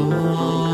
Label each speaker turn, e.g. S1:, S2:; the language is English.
S1: Oh.